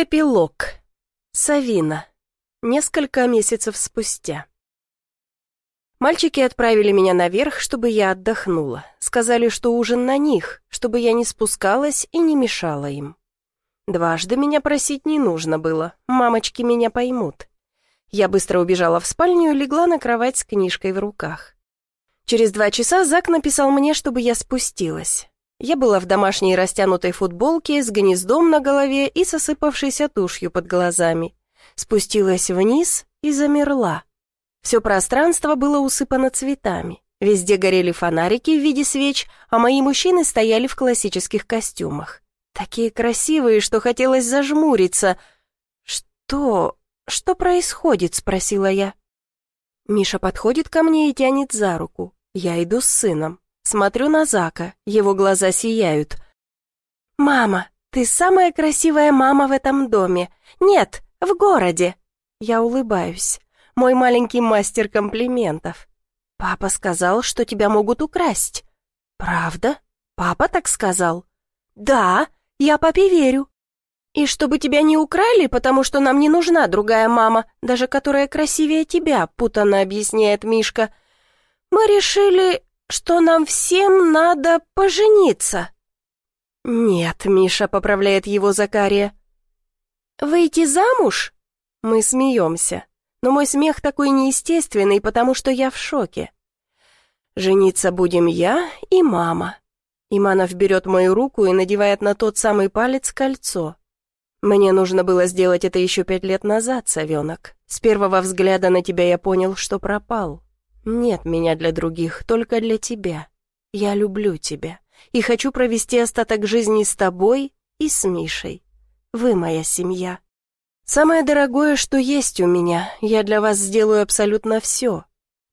Эпилог. Савина. Несколько месяцев спустя. Мальчики отправили меня наверх, чтобы я отдохнула. Сказали, что ужин на них, чтобы я не спускалась и не мешала им. Дважды меня просить не нужно было, мамочки меня поймут. Я быстро убежала в спальню и легла на кровать с книжкой в руках. Через два часа Зак написал мне, чтобы я спустилась. Я была в домашней растянутой футболке с гнездом на голове и сосыпавшейся тушью под глазами. Спустилась вниз и замерла. Все пространство было усыпано цветами. Везде горели фонарики в виде свеч, а мои мужчины стояли в классических костюмах. Такие красивые, что хотелось зажмуриться. «Что? Что происходит?» — спросила я. Миша подходит ко мне и тянет за руку. Я иду с сыном. Смотрю на Зака, его глаза сияют. «Мама, ты самая красивая мама в этом доме. Нет, в городе». Я улыбаюсь. Мой маленький мастер комплиментов. «Папа сказал, что тебя могут украсть». «Правда? Папа так сказал?» «Да, я папе верю». «И чтобы тебя не украли, потому что нам не нужна другая мама, даже которая красивее тебя», путанно объясняет Мишка. «Мы решили, что нам всем надо пожениться». «Нет», — Миша поправляет его Закария. «Выйти замуж?» Мы смеемся, но мой смех такой неестественный, потому что я в шоке. «Жениться будем я и мама». Иманов берет мою руку и надевает на тот самый палец кольцо. «Мне нужно было сделать это еще пять лет назад, совенок. С первого взгляда на тебя я понял, что пропал. Нет меня для других, только для тебя. Я люблю тебя и хочу провести остаток жизни с тобой и с Мишей. Вы моя семья. Самое дорогое, что есть у меня, я для вас сделаю абсолютно все.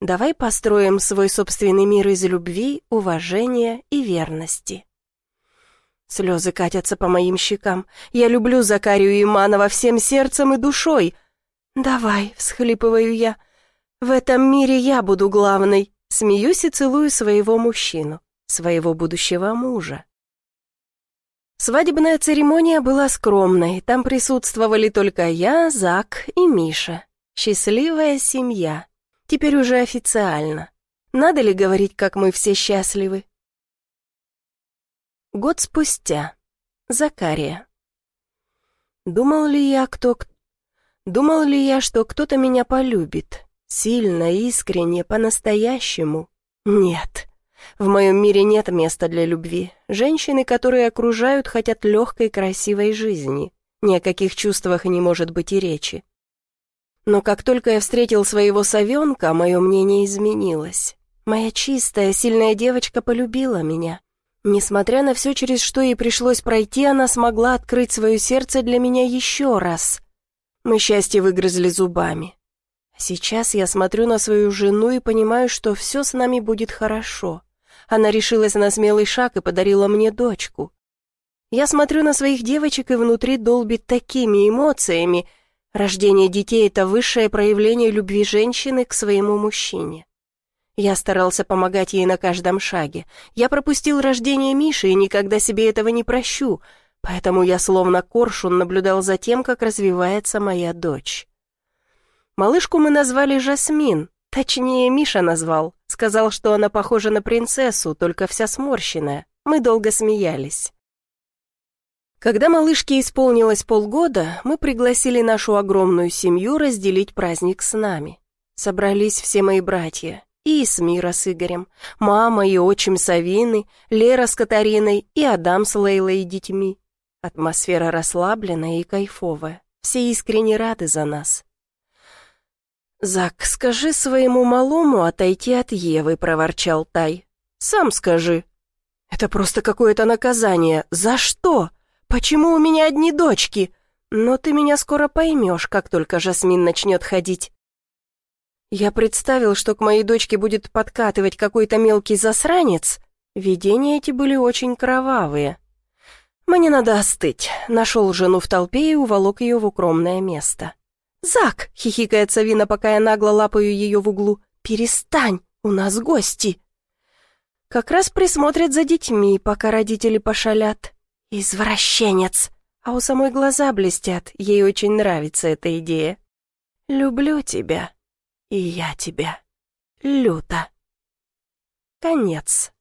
Давай построим свой собственный мир из любви, уважения и верности. Слезы катятся по моим щекам. Я люблю Закарию Иманова всем сердцем и душой. «Давай», — всхлипываю я, — в этом мире я буду главной. Смеюсь и целую своего мужчину, своего будущего мужа. Свадебная церемония была скромной. Там присутствовали только я, Зак и Миша. Счастливая семья. Теперь уже официально. Надо ли говорить, как мы все счастливы? Год спустя. Закария. Думал ли я, кто... Думал ли я, что кто-то меня полюбит? Сильно, искренне, по-настоящему? Нет. В моем мире нет места для любви. Женщины, которые окружают, хотят легкой, красивой жизни. Ни о каких чувствах не может быть и речи. Но как только я встретил своего совенка, мое мнение изменилось. Моя чистая, сильная девочка полюбила меня. Несмотря на все, через что ей пришлось пройти, она смогла открыть свое сердце для меня еще раз. Мы счастье выгрызли зубами. Сейчас я смотрю на свою жену и понимаю, что все с нами будет хорошо. Она решилась на смелый шаг и подарила мне дочку. Я смотрю на своих девочек и внутри долбит такими эмоциями. Рождение детей — это высшее проявление любви женщины к своему мужчине. Я старался помогать ей на каждом шаге. Я пропустил рождение Миши и никогда себе этого не прощу, поэтому я словно коршун наблюдал за тем, как развивается моя дочь. Малышку мы назвали Жасмин, точнее, Миша назвал. Сказал, что она похожа на принцессу, только вся сморщенная. Мы долго смеялись. Когда малышке исполнилось полгода, мы пригласили нашу огромную семью разделить праздник с нами. Собрались все мои братья, и Исмира с Игорем, мама и отчим Савины, Лера с Катариной и Адам с Лейлой и детьми. Атмосфера расслабленная и кайфовая. Все искренне рады за нас. «Зак, скажи своему малому отойти от Евы», — проворчал Тай. «Сам скажи». «Это просто какое-то наказание. За что? Почему у меня одни дочки? Но ты меня скоро поймешь, как только Жасмин начнет ходить». Я представил, что к моей дочке будет подкатывать какой-то мелкий засранец. Видения эти были очень кровавые. Мне надо остыть. Нашел жену в толпе и уволок ее в укромное место. «Зак!» — хихикает Савина, пока я нагло лапаю ее в углу. «Перестань! У нас гости!» Как раз присмотрят за детьми, пока родители пошалят. «Извращенец!» А у самой глаза блестят, ей очень нравится эта идея. «Люблю тебя, и я тебя. Люто». Конец.